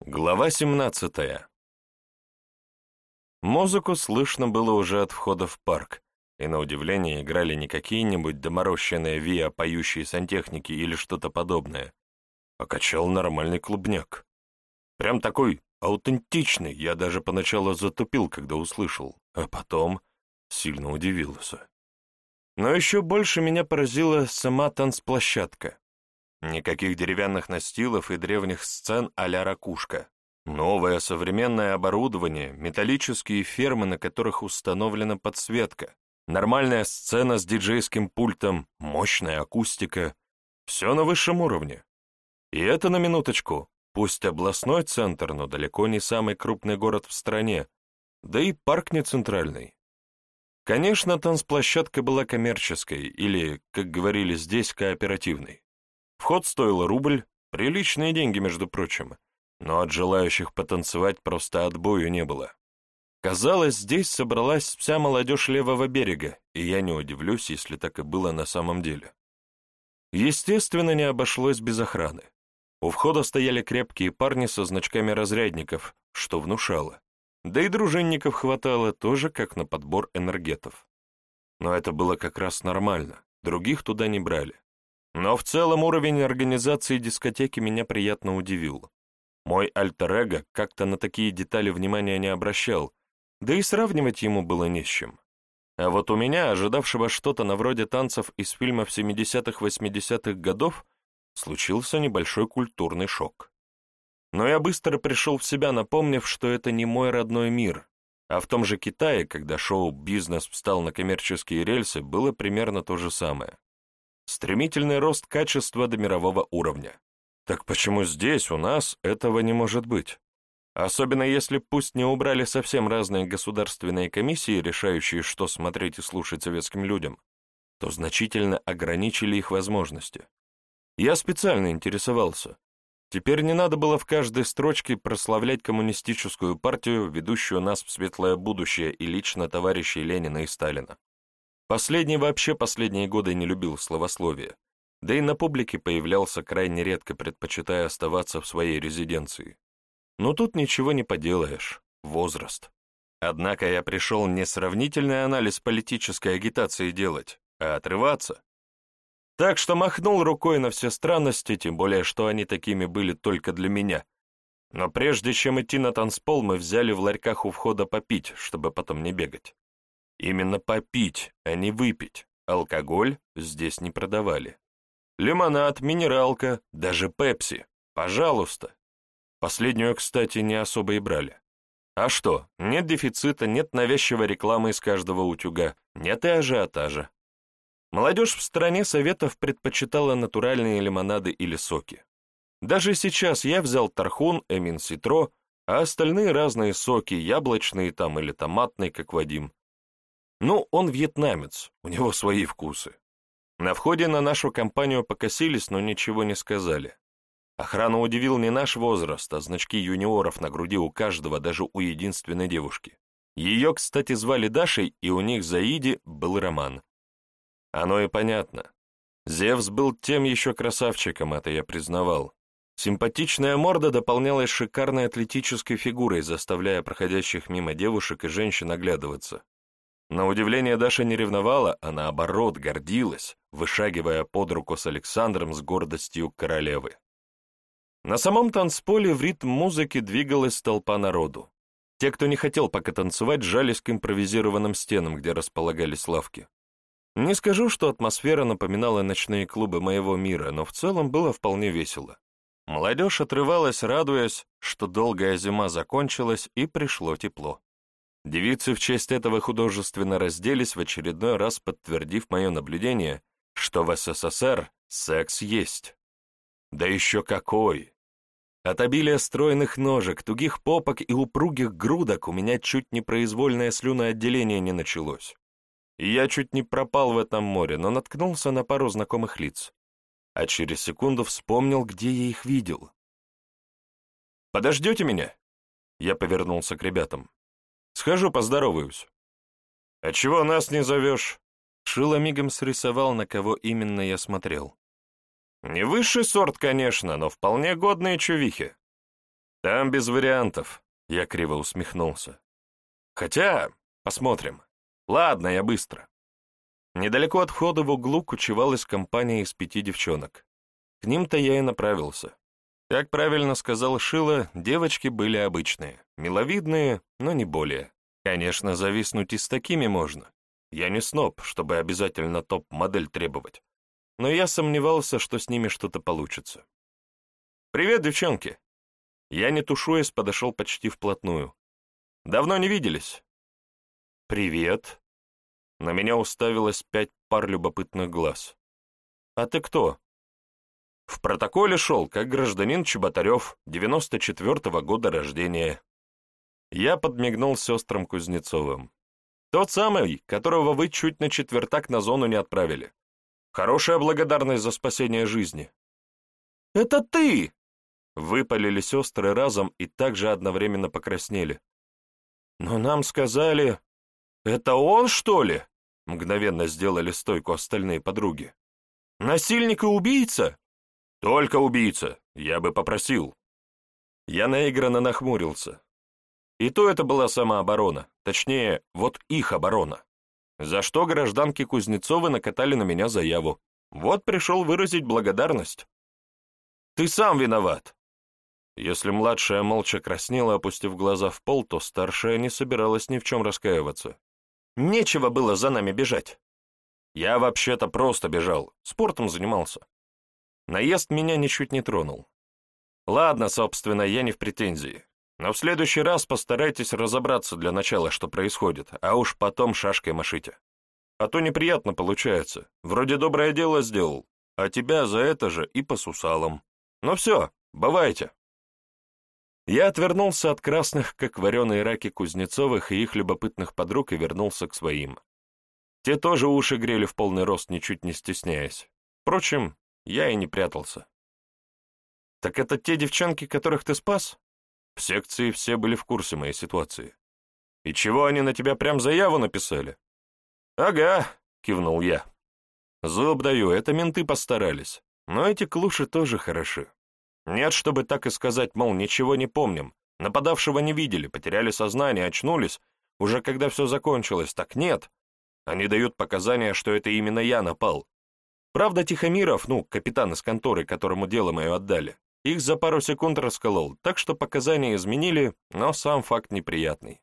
Глава 17 Музыку слышно было уже от входа в парк, и на удивление играли не какие-нибудь доморощенные виа поющие сантехники или что-то подобное, а качал нормальный клубняк. Прям такой аутентичный, я даже поначалу затупил, когда услышал, а потом сильно удивился. Но еще больше меня поразила сама танцплощадка. Никаких деревянных настилов и древних сцен а-ля ракушка. Новое современное оборудование, металлические фермы, на которых установлена подсветка, нормальная сцена с диджейским пультом, мощная акустика. Все на высшем уровне. И это на минуточку, пусть областной центр, но далеко не самый крупный город в стране, да и парк не центральный. Конечно, танцплощадка была коммерческой или, как говорили здесь, кооперативной. Вход стоил рубль, приличные деньги, между прочим, но от желающих потанцевать просто отбою не было. Казалось, здесь собралась вся молодежь левого берега, и я не удивлюсь, если так и было на самом деле. Естественно, не обошлось без охраны. У входа стояли крепкие парни со значками разрядников, что внушало. Да и дружинников хватало тоже, как на подбор энергетов. Но это было как раз нормально, других туда не брали. Но в целом уровень организации дискотеки меня приятно удивил. Мой альтер как-то на такие детали внимания не обращал, да и сравнивать ему было не с чем. А вот у меня, ожидавшего что-то на вроде танцев из фильмов 70-80-х годов, случился небольшой культурный шок. Но я быстро пришел в себя, напомнив, что это не мой родной мир, а в том же Китае, когда шоу-бизнес встал на коммерческие рельсы, было примерно то же самое. Стремительный рост качества до мирового уровня. Так почему здесь, у нас, этого не может быть? Особенно если пусть не убрали совсем разные государственные комиссии, решающие, что смотреть и слушать советским людям, то значительно ограничили их возможности. Я специально интересовался. Теперь не надо было в каждой строчке прославлять коммунистическую партию, ведущую нас в светлое будущее и лично товарищей Ленина и Сталина. Последний вообще последние годы не любил словословия, да и на публике появлялся крайне редко, предпочитая оставаться в своей резиденции. Но тут ничего не поделаешь, возраст. Однако я пришел не сравнительный анализ политической агитации делать, а отрываться. Так что махнул рукой на все странности, тем более, что они такими были только для меня. Но прежде чем идти на танцпол, мы взяли в ларьках у входа попить, чтобы потом не бегать. Именно попить, а не выпить. Алкоголь здесь не продавали. Лимонад, минералка, даже пепси. Пожалуйста. Последнюю, кстати, не особо и брали. А что, нет дефицита, нет навязчивой рекламы из каждого утюга, нет и ажиотажа. Молодежь в стране советов предпочитала натуральные лимонады или соки. Даже сейчас я взял тархун, эмин ситро, а остальные разные соки, яблочные там или томатные, как Вадим. Ну, он вьетнамец, у него свои вкусы. На входе на нашу компанию покосились, но ничего не сказали. Охрану удивил не наш возраст, а значки юниоров на груди у каждого, даже у единственной девушки. Ее, кстати, звали Дашей, и у них за Иди был роман. Оно и понятно. Зевс был тем еще красавчиком, это я признавал. Симпатичная морда дополнялась шикарной атлетической фигурой, заставляя проходящих мимо девушек и женщин оглядываться. На удивление Даша не ревновала, а наоборот гордилась, вышагивая под руку с Александром с гордостью королевы. На самом танцполе в ритм музыки двигалась толпа народу. Те, кто не хотел пока танцевать, жались к импровизированным стенам, где располагались лавки. Не скажу, что атмосфера напоминала ночные клубы моего мира, но в целом было вполне весело. Молодежь отрывалась, радуясь, что долгая зима закончилась и пришло тепло. Девицы в честь этого художественно разделись, в очередной раз подтвердив мое наблюдение, что в СССР секс есть. Да еще какой! От обилия стройных ножек, тугих попок и упругих грудок у меня чуть не произвольное слюноотделение не началось. И я чуть не пропал в этом море, но наткнулся на пару знакомых лиц. А через секунду вспомнил, где я их видел. «Подождете меня?» Я повернулся к ребятам. Схожу, поздороваюсь». «А чего нас не зовешь?» Шило мигом срисовал, на кого именно я смотрел. «Не высший сорт, конечно, но вполне годные чувихи». Там без вариантов, я криво усмехнулся. Хотя, посмотрим. Ладно, я быстро. Недалеко от входа в углу кучевалась компания из пяти девчонок. К ним-то я и направился. Как правильно сказал Шила, девочки были обычные, миловидные, но не более. Конечно, зависнуть и с такими можно. Я не сноб, чтобы обязательно топ-модель требовать. Но я сомневался, что с ними что-то получится. «Привет, девчонки!» Я, не тушуясь, подошел почти вплотную. «Давно не виделись?» «Привет!» На меня уставилось пять пар любопытных глаз. «А ты кто?» В протоколе шел, как гражданин Чеботарев, 94-го года рождения. Я подмигнул сестрам Кузнецовым. Тот самый, которого вы чуть на четвертак на зону не отправили. Хорошая благодарность за спасение жизни. «Это ты!» Выпалили сестры разом и также одновременно покраснели. «Но нам сказали...» «Это он, что ли?» Мгновенно сделали стойку остальные подруги. «Насильник и убийца?» «Только убийца, я бы попросил». Я наигранно нахмурился. И то это была самооборона, точнее, вот их оборона. За что гражданки Кузнецовы накатали на меня заяву. Вот пришел выразить благодарность. «Ты сам виноват!» Если младшая молча краснела, опустив глаза в пол, то старшая не собиралась ни в чем раскаиваться. «Нечего было за нами бежать!» «Я вообще-то просто бежал, спортом занимался. Наезд меня ничуть не тронул. Ладно, собственно, я не в претензии. Но в следующий раз постарайтесь разобраться для начала, что происходит, а уж потом шашкой машите. А то неприятно получается. Вроде доброе дело сделал, а тебя за это же и по сусалам. Ну все, бывайте. Я отвернулся от красных, как вареные раки Кузнецовых и их любопытных подруг, и вернулся к своим. Те тоже уши грели в полный рост, ничуть не стесняясь. Впрочем, я и не прятался. «Так это те девчонки, которых ты спас?» В секции все были в курсе моей ситуации. «И чего они на тебя прям заяву написали?» «Ага», — кивнул я. «Зуб даю, это менты постарались. Но эти клуши тоже хороши. Нет, чтобы так и сказать, мол, ничего не помним. Нападавшего не видели, потеряли сознание, очнулись, уже когда все закончилось. Так нет. Они дают показания, что это именно я напал, Правда, Тихомиров, ну, капитан из конторы, которому дело мое отдали, их за пару секунд расколол, так что показания изменили, но сам факт неприятный.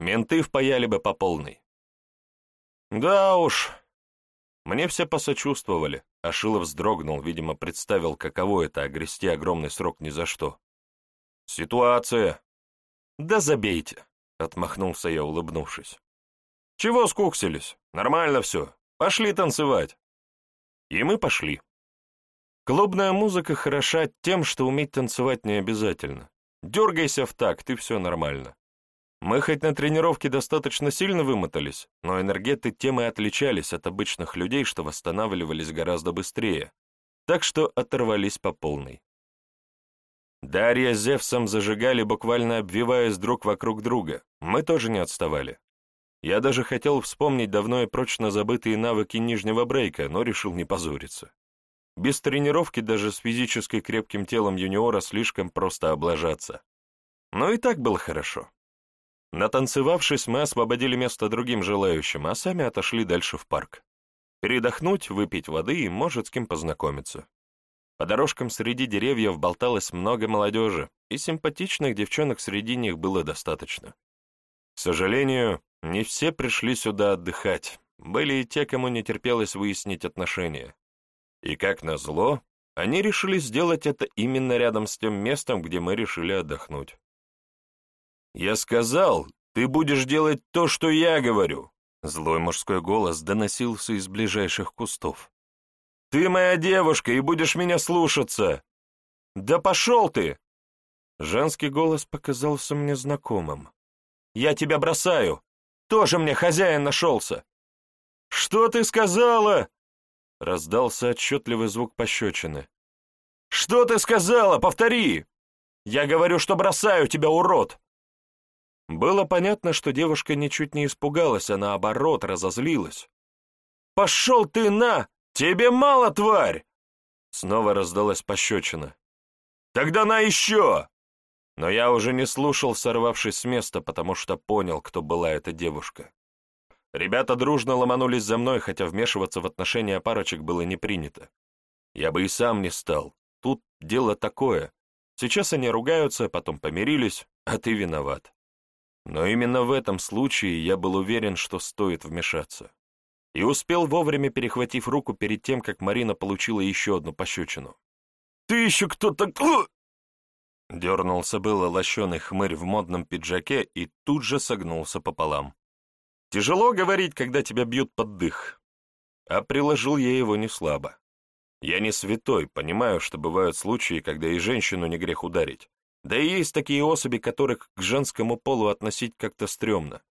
Менты впаяли бы по полной. Да уж. Мне все посочувствовали, а Шилов вздрогнул, видимо, представил, каково это — огрести огромный срок ни за что. Ситуация. Да забейте, — отмахнулся я, улыбнувшись. Чего скуксились? Нормально все. Пошли танцевать. И мы пошли. Клубная музыка хороша тем, что уметь танцевать не обязательно. Дергайся в такт, и все нормально. Мы хоть на тренировке достаточно сильно вымотались, но энергеты тем и отличались от обычных людей, что восстанавливались гораздо быстрее, так что оторвались по полной. Дарья с Зевсом зажигали, буквально обвиваясь друг вокруг друга. Мы тоже не отставали. Я даже хотел вспомнить давно и прочно забытые навыки нижнего брейка, но решил не позориться. Без тренировки даже с физически крепким телом юниора слишком просто облажаться. Но и так было хорошо. Натанцевавшись, мы освободили место другим желающим, а сами отошли дальше в парк. Передохнуть, выпить воды и, может, с кем познакомиться. По дорожкам среди деревьев болталось много молодежи, и симпатичных девчонок среди них было достаточно. К сожалению, не все пришли сюда отдыхать, были и те, кому не терпелось выяснить отношения. И как назло, они решили сделать это именно рядом с тем местом, где мы решили отдохнуть. «Я сказал, ты будешь делать то, что я говорю!» Злой мужской голос доносился из ближайших кустов. «Ты моя девушка и будешь меня слушаться!» «Да пошел ты!» Женский голос показался мне знакомым. Я тебя бросаю. Тоже мне хозяин нашелся. Что ты сказала? Раздался отчетливый звук пощечины. Что ты сказала? Повтори. Я говорю, что бросаю тебя, урод. Было понятно, что девушка ничуть не испугалась, а наоборот разозлилась. «Пошел ты на! Тебе мало, тварь!» Снова раздалась пощечина. «Тогда на еще!» Но я уже не слушал, сорвавшись с места, потому что понял, кто была эта девушка. Ребята дружно ломанулись за мной, хотя вмешиваться в отношения парочек было не принято. Я бы и сам не стал. Тут дело такое. Сейчас они ругаются, потом помирились, а ты виноват. Но именно в этом случае я был уверен, что стоит вмешаться. И успел вовремя перехватив руку перед тем, как Марина получила еще одну пощечину. «Ты еще кто такой?» Дернулся было лощеный хмырь в модном пиджаке и тут же согнулся пополам. Тяжело говорить, когда тебя бьют под дых. А приложил я его не слабо. Я не святой, понимаю, что бывают случаи, когда и женщину не грех ударить. Да и есть такие особи, которых к женскому полу относить как-то стрёмно.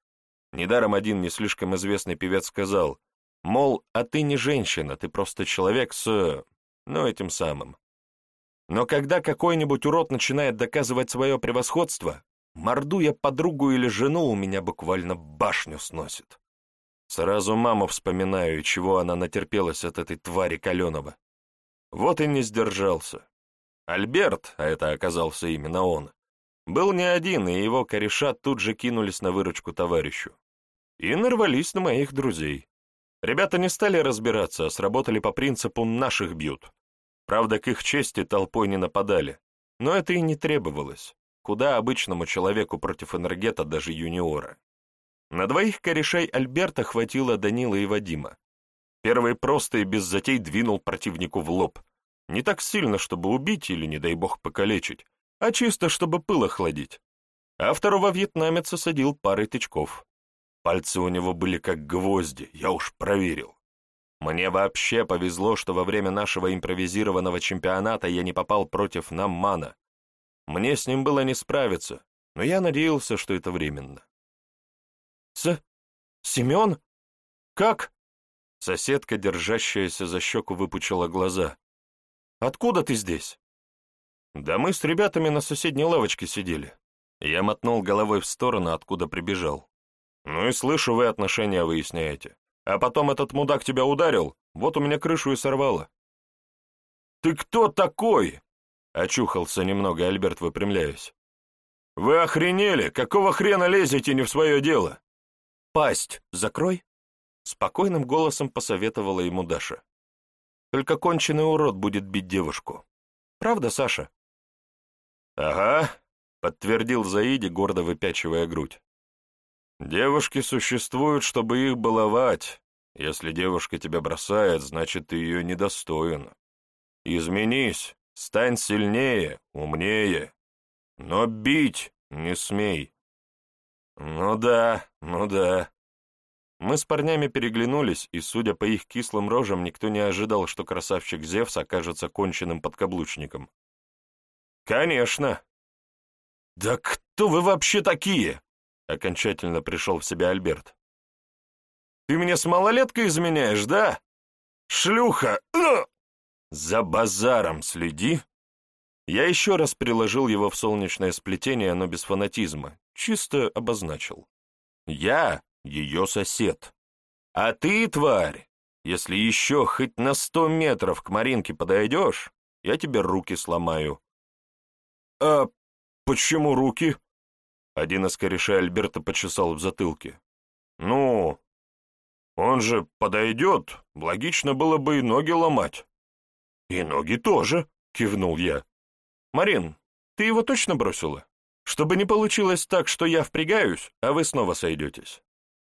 Недаром один не слишком известный певец сказал, мол, а ты не женщина, ты просто человек с... ну, этим самым. Но когда какой-нибудь урод начинает доказывать свое превосходство, мордуя подругу или жену, у меня буквально башню сносит. Сразу маму вспоминаю, чего она натерпелась от этой твари Каленова. Вот и не сдержался. Альберт, а это оказался именно он, был не один, и его кореша тут же кинулись на выручку товарищу. И нарвались на моих друзей. Ребята не стали разбираться, а сработали по принципу «наших бьют». Правда, к их чести толпой не нападали, но это и не требовалось. Куда обычному человеку против энергета даже юниора. На двоих корешей Альберта хватило Данила и Вадима. Первый просто и без затей двинул противнику в лоб. Не так сильно, чтобы убить или, не дай бог, покалечить, а чисто, чтобы пыл охладить. А второго вьетнамец осадил парой тычков. Пальцы у него были как гвозди, я уж проверил. Мне вообще повезло, что во время нашего импровизированного чемпионата я не попал против Наммана. Мне с ним было не справиться, но я надеялся, что это временно. «С... Семен? Как?» Соседка, держащаяся за щеку, выпучила глаза. «Откуда ты здесь?» «Да мы с ребятами на соседней лавочке сидели». Я мотнул головой в сторону, откуда прибежал. «Ну и слышу, вы отношения выясняете. А потом этот мудак тебя ударил, вот у меня крышу и сорвало». «Ты кто такой?» — очухался немного Альберт, выпрямляясь. «Вы охренели? Какого хрена лезете не в свое дело?» «Пасть закрой», Спокойным голосом посоветовала ему Даша. Только конченый урод будет бить девушку. Правда, Саша? Ага, подтвердил Заиди, гордо выпячивая грудь. Девушки существуют, чтобы их баловать. Если девушка тебя бросает, значит, ты ее недостоин. Изменись, стань сильнее, умнее. Но бить не смей. Ну да, ну да. Мы с парнями переглянулись, и, судя по их кислым рожам, никто не ожидал, что красавчик Зевс окажется конченным подкаблучником. «Конечно!» «Да кто вы вообще такие?» — окончательно пришел в себя Альберт. «Ты мне с малолеткой изменяешь, да? Шлюха! За базаром следи!» Я еще раз приложил его в солнечное сплетение, но без фанатизма, чисто обозначил. «Я ее сосед. А ты, тварь, если еще хоть на сто метров к Маринке подойдешь, я тебе руки сломаю. А почему руки? Один из корешей Альберта почесал в затылке. Ну, он же подойдет, логично было бы и ноги ломать. И ноги тоже, кивнул я. Марин, ты его точно бросила? Чтобы не получилось так, что я впрягаюсь, а вы снова сойдетесь.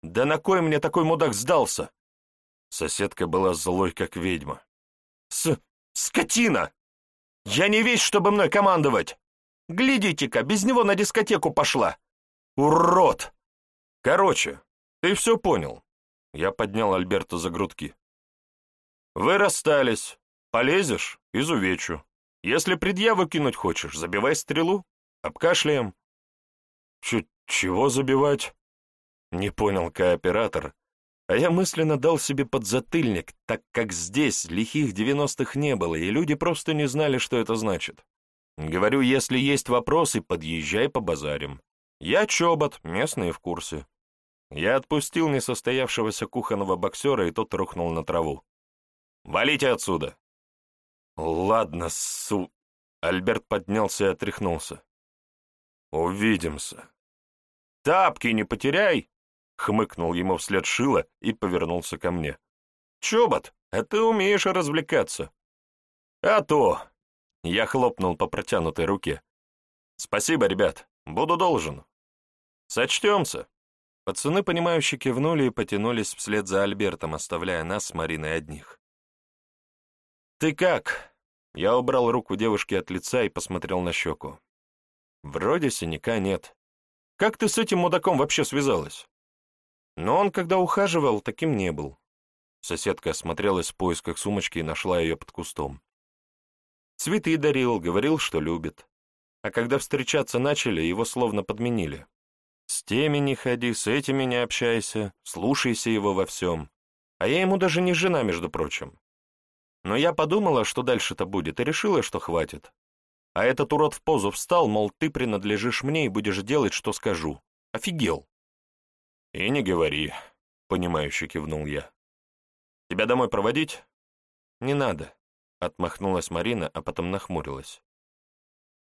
Да на кой мне такой мудак сдался? Соседка была злой, как ведьма. С... скотина! Я не весь, чтобы мной командовать! Глядите-ка, без него на дискотеку пошла! Урод! Короче, ты все понял. Я поднял Альберта за грудки. Вы расстались. Полезешь — изувечу. Если предъяву кинуть хочешь, забивай стрелу. Обкашляем. Ч чего забивать? Не понял кооператор, а я мысленно дал себе подзатыльник, так как здесь лихих девяностых не было, и люди просто не знали, что это значит. Говорю, если есть вопросы, подъезжай по базарим. Я чобот, местные в курсе. Я отпустил несостоявшегося кухонного боксера, и тот рухнул на траву. «Валите отсюда!» «Ладно, су...» Альберт поднялся и отряхнулся. Увидимся. Тапки не потеряй, хмыкнул ему вслед Шила и повернулся ко мне. Чобот, а ты умеешь развлекаться. А то! Я хлопнул по протянутой руке. Спасибо, ребят, буду должен. Сочтемся. Пацаны, понимающе кивнули и потянулись вслед за Альбертом, оставляя нас с Мариной одних. «Ты как?» Я убрал руку девушки от лица и посмотрел на щеку. «Вроде синяка нет. Как ты с этим мудаком вообще связалась?» Но он, когда ухаживал, таким не был. Соседка осмотрелась в поисках сумочки и нашла ее под кустом. Цветы дарил, говорил, что любит. А когда встречаться начали, его словно подменили. С теми не ходи, с этими не общайся, слушайся его во всем. А я ему даже не жена, между прочим. Но я подумала, что дальше-то будет, и решила, что хватит. А этот урод в позу встал, мол, ты принадлежишь мне и будешь делать, что скажу. Офигел. «И не говори», — понимающе кивнул я. «Тебя домой проводить?» «Не надо», — отмахнулась Марина, а потом нахмурилась.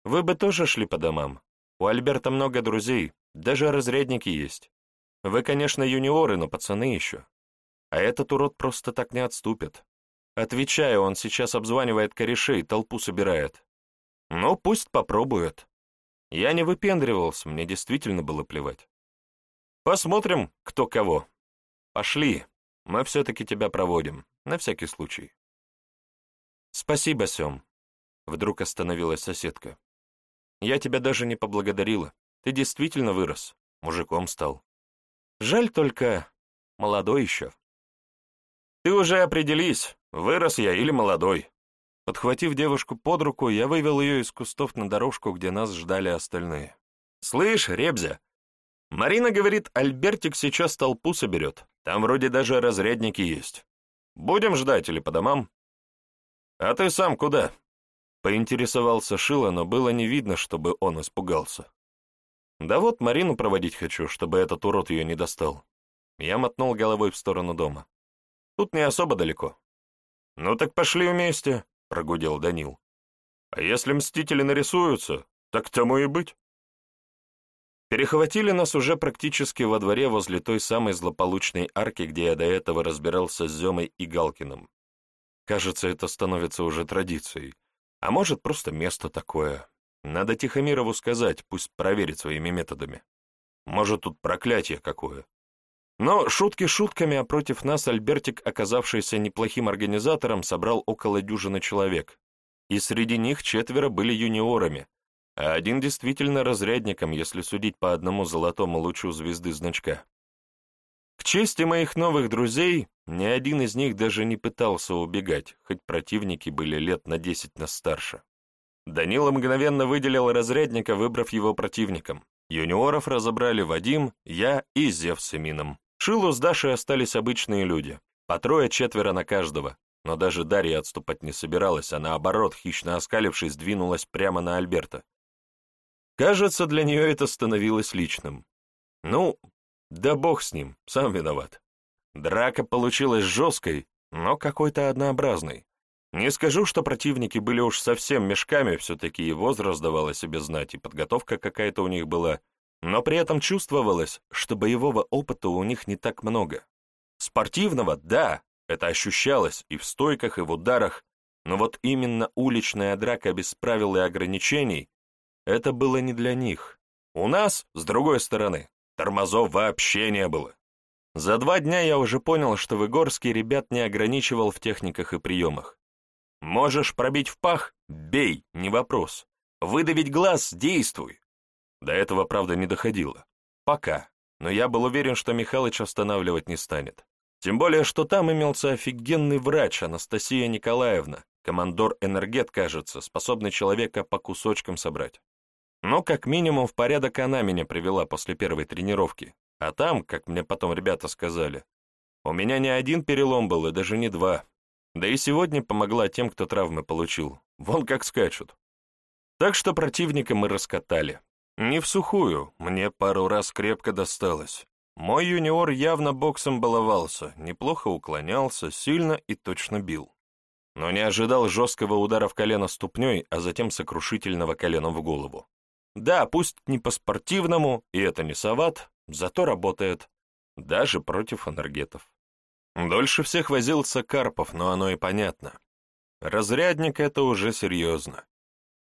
«Вы бы тоже шли по домам. У Альберта много друзей, даже разрядники есть. Вы, конечно, юниоры, но пацаны еще. А этот урод просто так не отступит. Отвечаю, он сейчас обзванивает корешей, толпу собирает. Ну, пусть попробует. Я не выпендривался, мне действительно было плевать. Посмотрим, кто кого. Пошли, мы все-таки тебя проводим, на всякий случай. Спасибо, Сем. Вдруг остановилась соседка. Я тебя даже не поблагодарила. Ты действительно вырос, мужиком стал. Жаль только, молодой еще. Ты уже определись, вырос я или молодой. Подхватив девушку под руку, я вывел ее из кустов на дорожку, где нас ждали остальные. «Слышь, Ребзя, Марина говорит, Альбертик сейчас толпу соберет. Там вроде даже разрядники есть. Будем ждать или по домам? А ты сам куда? Поинтересовался Шила, но было не видно, чтобы он испугался. Да вот Марину проводить хочу, чтобы этот урод ее не достал. Я мотнул головой в сторону дома. Тут не особо далеко. Ну так пошли вместе, прогудел Данил. А если мстители нарисуются, так тому и быть. Перехватили нас уже практически во дворе возле той самой злополучной арки, где я до этого разбирался с Земой и Галкиным. Кажется, это становится уже традицией. А может, просто место такое. Надо Тихомирову сказать, пусть проверит своими методами. Может, тут проклятие какое. Но шутки шутками, а против нас Альбертик, оказавшийся неплохим организатором, собрал около дюжины человек. И среди них четверо были юниорами, а один действительно разрядником, если судить по одному золотому лучу звезды значка. К чести моих новых друзей, ни один из них даже не пытался убегать, хоть противники были лет на десять нас старше. Данила мгновенно выделил разрядника, выбрав его противником. Юниоров разобрали Вадим, я и Зев с Эмином. Шилу с Дашей остались обычные люди, по трое-четверо на каждого, но даже Дарья отступать не собиралась, а наоборот, хищно оскалившись, двинулась прямо на Альберта. Кажется, для нее это становилось личным. Ну, да бог с ним, сам виноват. Драка получилась жесткой, но какой-то однообразной. Не скажу, что противники были уж совсем мешками, все-таки и возраст давал о себе знать, и подготовка какая-то у них была, но при этом чувствовалось, что боевого опыта у них не так много. Спортивного, да, это ощущалось и в стойках, и в ударах, но вот именно уличная драка без правил и ограничений это было не для них. У нас, с другой стороны, тормозов вообще не было. За два дня я уже понял, что Выгорский ребят не ограничивал в техниках и приемах. Можешь пробить в пах — бей, не вопрос. Выдавить глаз — действуй. До этого, правда, не доходило. Пока. Но я был уверен, что Михалыч останавливать не станет. Тем более, что там имелся офигенный врач Анастасия Николаевна, командор энергет, кажется, способный человека по кусочкам собрать. Но как минимум в порядок она меня привела после первой тренировки. А там, как мне потом ребята сказали, у меня не один перелом был, и даже не два. Да и сегодня помогла тем, кто травмы получил. Вон как скачут. Так что противника мы раскатали. Не в сухую, мне пару раз крепко досталось. Мой юниор явно боксом баловался, неплохо уклонялся, сильно и точно бил. Но не ожидал жесткого удара в колено ступней, а затем сокрушительного коленом в голову. Да, пусть не по-спортивному, и это не сават, зато работает. Даже против энергетов. Дольше всех возился Карпов, но оно и понятно. Разрядник — это уже серьезно.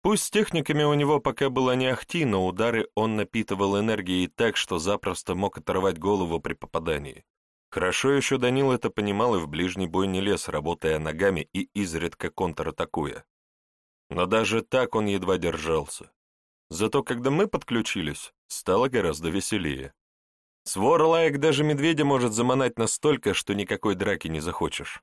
Пусть с техниками у него пока было не ахти, но удары он напитывал энергией так, что запросто мог оторвать голову при попадании. Хорошо еще Данил это понимал и в ближний бой не лез, работая ногами и изредка контратакуя. Но даже так он едва держался. Зато когда мы подключились, стало гораздо веселее. Свор лаек даже медведя может заманать настолько, что никакой драки не захочешь.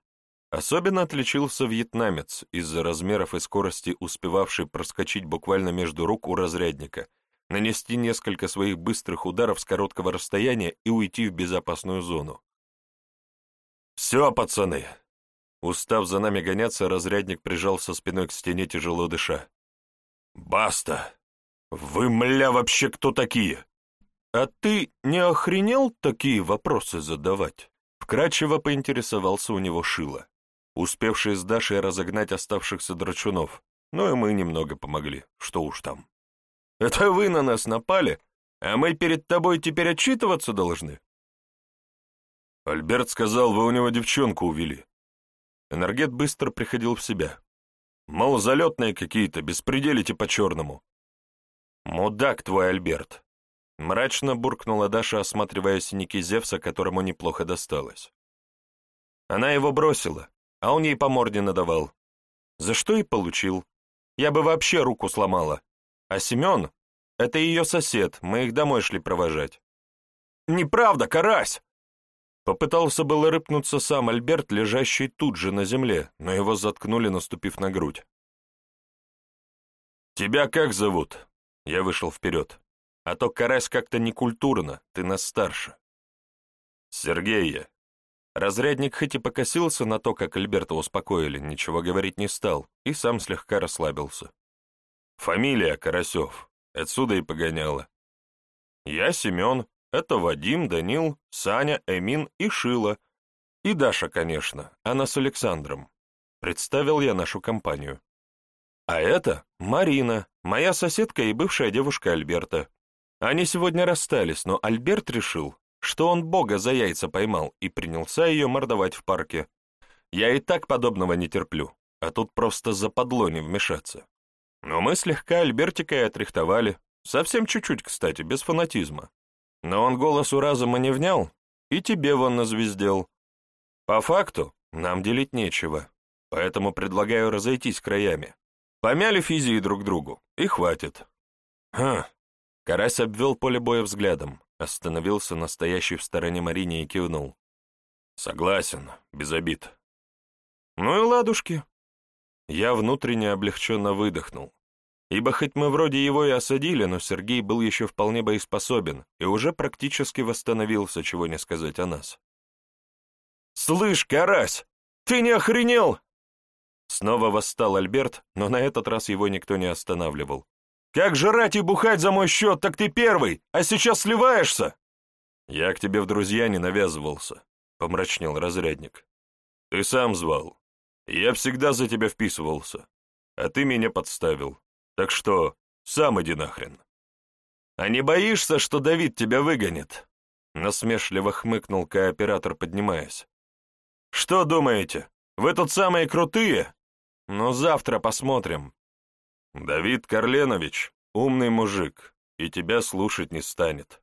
Особенно отличился вьетнамец, из-за размеров и скорости успевавший проскочить буквально между рук у разрядника, нанести несколько своих быстрых ударов с короткого расстояния и уйти в безопасную зону. «Все, пацаны!» Устав за нами гоняться, разрядник прижался спиной к стене, тяжело дыша. «Баста! Вы, мля, вообще кто такие?» «А ты не охренел такие вопросы задавать?» Вкратчиво поинтересовался у него Шила успевшие с Дашей разогнать оставшихся драчунов, но и мы немного помогли, что уж там. «Это вы на нас напали, а мы перед тобой теперь отчитываться должны?» Альберт сказал, вы у него девчонку увели. Энергет быстро приходил в себя. Мол, залетные какие-то, беспределите по-черному. «Мудак твой, Альберт!» Мрачно буркнула Даша, осматривая синяки Зевса, которому неплохо досталось. Она его бросила, а он ей по морде надавал. За что и получил. Я бы вообще руку сломала. А Семен — это ее сосед, мы их домой шли провожать. «Неправда, карась!» Попытался было рыпнуться сам Альберт, лежащий тут же на земле, но его заткнули, наступив на грудь. «Тебя как зовут?» Я вышел вперед. «А то карась как-то некультурно, ты нас старше». «Сергей я. Разрядник хоть и покосился на то, как Альберта успокоили, ничего говорить не стал, и сам слегка расслабился. Фамилия Карасев, отсюда и погоняла. Я Семен, это Вадим, Данил, Саня, Эмин и Шила. И Даша, конечно, она с Александром. Представил я нашу компанию. А это Марина, моя соседка и бывшая девушка Альберта. Они сегодня расстались, но Альберт решил, что он Бога за яйца поймал и принялся ее мордовать в парке. Я и так подобного не терплю, а тут просто западло не вмешаться. Но мы слегка Альбертика и отрихтовали, совсем чуть-чуть, кстати, без фанатизма. Но он голосу разума не внял, и тебе вон назвездел. По факту нам делить нечего, поэтому предлагаю разойтись краями. Помяли физии друг другу, и хватит. Хм. Карась обвел поле боя взглядом. Остановился настоящий в стороне Марине и кивнул. «Согласен, без обид». «Ну и ладушки». Я внутренне облегченно выдохнул, ибо хоть мы вроде его и осадили, но Сергей был еще вполне боеспособен и уже практически восстановился, чего не сказать о нас. «Слышь, Карась, ты не охренел?» Снова восстал Альберт, но на этот раз его никто не останавливал. Как жрать и бухать за мой счет, так ты первый, а сейчас сливаешься!» «Я к тебе в друзья не навязывался», — помрачнел разрядник. «Ты сам звал. Я всегда за тебя вписывался, а ты меня подставил. Так что сам иди нахрен». «А не боишься, что Давид тебя выгонит?» Насмешливо хмыкнул кооператор, поднимаясь. «Что думаете, вы тут самые крутые? Ну, завтра посмотрим, «Давид Карленович — умный мужик, и тебя слушать не станет».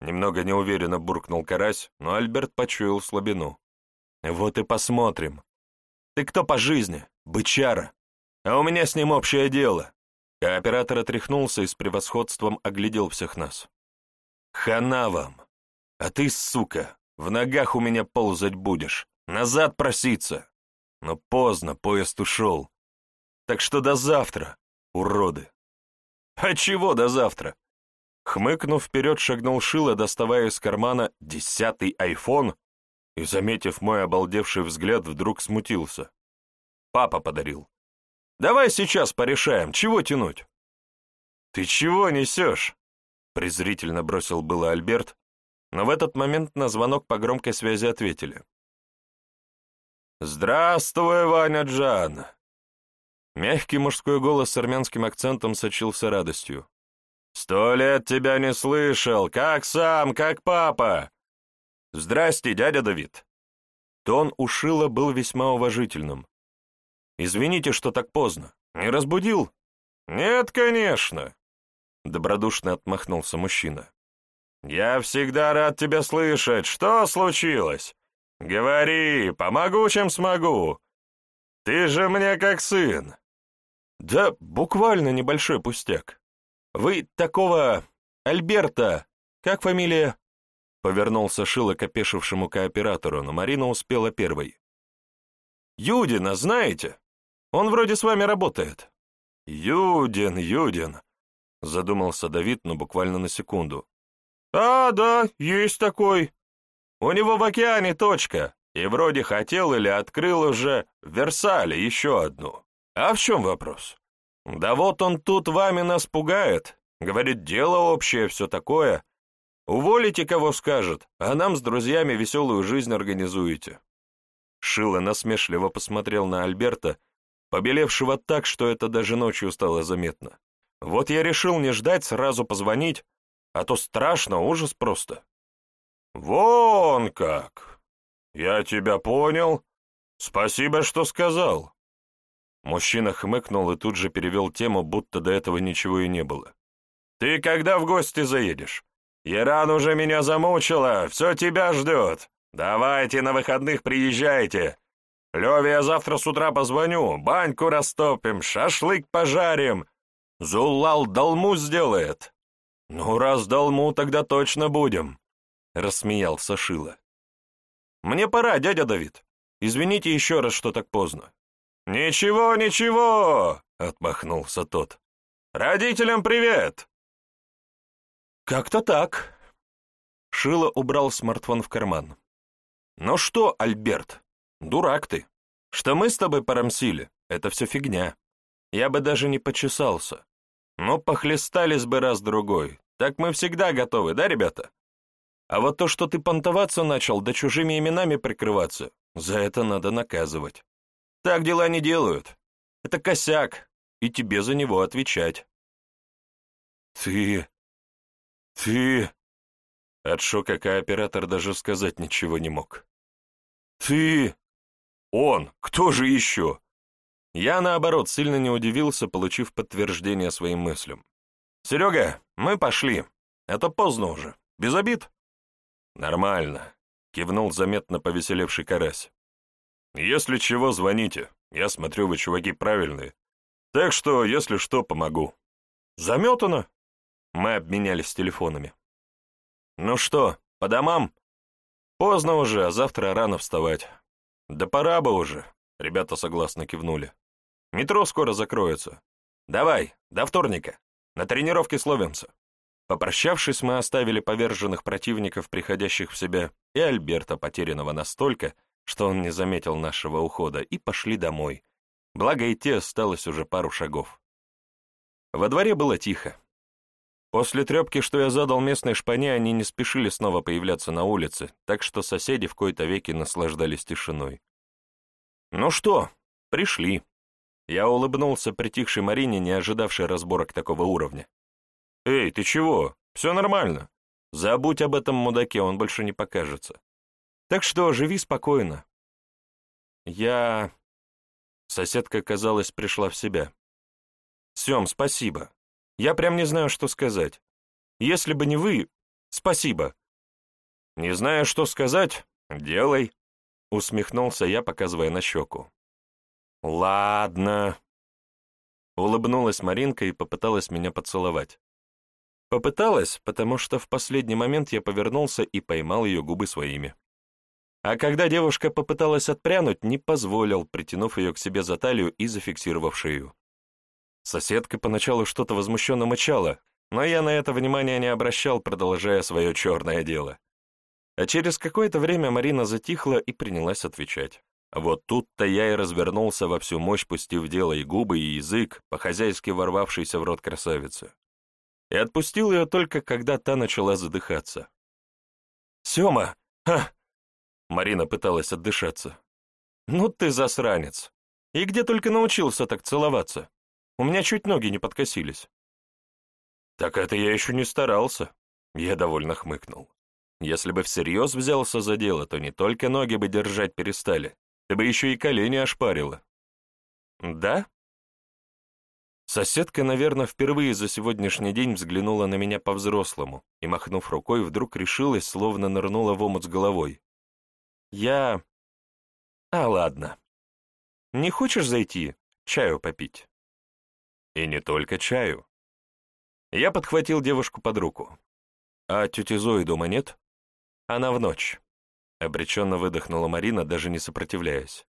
Немного неуверенно буркнул Карась, но Альберт почуял слабину. «Вот и посмотрим. Ты кто по жизни? Бычара. А у меня с ним общее дело». Кооператор отряхнулся и с превосходством оглядел всех нас. «Хана вам! А ты, сука, в ногах у меня ползать будешь, назад проситься!» Но поздно, поезд ушел. Так что до завтра уроды. А чего до завтра? Хмыкнув вперед, шагнул Шила, доставая из кармана десятый айфон и, заметив мой обалдевший взгляд, вдруг смутился. Папа подарил. «Давай сейчас порешаем, чего тянуть?» «Ты чего несешь?» презрительно бросил было Альберт, но в этот момент на звонок по громкой связи ответили. «Здравствуй, Ваня Джан! Мягкий мужской голос с армянским акцентом сочился радостью. Сто лет тебя не слышал, как сам, как папа. Здрасте, дядя Давид. Тон у Шила был весьма уважительным. Извините, что так поздно. Не разбудил? Нет, конечно. Добродушно отмахнулся мужчина. «Я всегда рад тебя слышать. Что случилось? Говори, помогу, чем смогу. Ты же мне как сын». «Да буквально небольшой пустяк. Вы такого Альберта, как фамилия?» Повернулся Шило к опешившему кооператору, но Марина успела первой. «Юдина, знаете? Он вроде с вами работает». «Юдин, Юдин», — задумался Давид, но буквально на секунду. «А, да, есть такой. У него в океане точка, и вроде хотел или открыл уже в Версале еще одну. А в чем вопрос? Да вот он тут вами нас пугает, говорит, дело общее, все такое. Уволите, кого скажет, а нам с друзьями веселую жизнь организуете». Шило насмешливо посмотрел на Альберта, побелевшего так, что это даже ночью стало заметно. «Вот я решил не ждать, сразу позвонить, а то страшно, ужас просто». «Вон как! Я тебя понял. Спасибо, что сказал». Мужчина хмыкнул и тут же перевел тему, будто до этого ничего и не было. «Ты когда в гости заедешь? Иран уже меня замучила, все тебя ждет. Давайте на выходных приезжайте. Леве я завтра с утра позвоню, баньку растопим, шашлык пожарим. Зуллал долму сделает». «Ну, раз долму, тогда точно будем», — рассмеялся Шила. «Мне пора, дядя Давид. Извините еще раз, что так поздно. «Ничего, ничего!» — отмахнулся тот. «Родителям привет!» «Как-то так». Шило убрал смартфон в карман. «Ну что, Альберт, дурак ты. Что мы с тобой порамсили, это все фигня. Я бы даже не почесался. Но похлестались бы раз-другой. Так мы всегда готовы, да, ребята? А вот то, что ты понтоваться начал, да чужими именами прикрываться, за это надо наказывать. Так дела не делают. Это косяк, и тебе за него отвечать. Ты... ты... От шока кооператор даже сказать ничего не мог. Ты... Он, кто же еще? Я, наоборот, сильно не удивился, получив подтверждение своим мыслям. «Серега, мы пошли, а то поздно уже. Без обид?» «Нормально», — кивнул заметно повеселевший карась. Если чего, звоните. Я смотрю, вы, чуваки, правильные. Так что, если что, помогу. Заметано. Мы обменялись телефонами. Ну что, по домам? Поздно уже, а завтра рано вставать. Да пора бы уже. Ребята согласно кивнули. Метро скоро закроется. Давай, до вторника. На тренировке словимся. Попрощавшись, мы оставили поверженных противников, приходящих в себя, и Альберта, потерянного настолько, что он не заметил нашего ухода, и пошли домой. Благо идти осталось уже пару шагов. Во дворе было тихо. После трепки, что я задал местной шпане, они не спешили снова появляться на улице, так что соседи в кои-то веки наслаждались тишиной. «Ну что, пришли». Я улыбнулся притихшей Марине, не ожидавшей разборок такого уровня. «Эй, ты чего? Все нормально. Забудь об этом мудаке, он больше не покажется. Так что живи спокойно. Я... Соседка, казалось, пришла в себя. Сем, спасибо. Я прям не знаю, что сказать. Если бы не вы, спасибо. Не знаю, что сказать, делай. Усмехнулся я, показывая на щеку. Ладно. Улыбнулась Маринка и попыталась меня поцеловать. Попыталась, потому что в последний момент я повернулся и поймал ее губы своими. А когда девушка попыталась отпрянуть, не позволил, притянув ее к себе за талию и зафиксировав шею. Соседка поначалу что-то возмущенно мычала, но я на это внимания не обращал, продолжая свое черное дело. А через какое-то время Марина затихла и принялась отвечать. Вот тут-то я и развернулся во всю мощь, пустив дело и губы, и язык, по-хозяйски ворвавшийся в рот красавицы. И отпустил ее только, когда та начала задыхаться. «Сема! Ха! Марина пыталась отдышаться. «Ну ты засранец! И где только научился так целоваться? У меня чуть ноги не подкосились». Так это я еще не старался. Я довольно хмыкнул. Если бы всерьез взялся за дело, то не только ноги бы держать перестали, ты бы еще и колени ошпарила. Да? Соседка, наверное, впервые за сегодняшний день взглянула на меня по-взрослому и, махнув рукой, вдруг решилась, словно нырнула в омут с головой. Я... А, ладно. Не хочешь зайти, чаю попить? И не только чаю. Я подхватил девушку под руку. А тети Зои дома нет? Она в ночь. Обреченно выдохнула Марина, даже не сопротивляясь.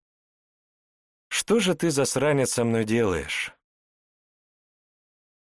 «Что же ты, засранец, со мной делаешь?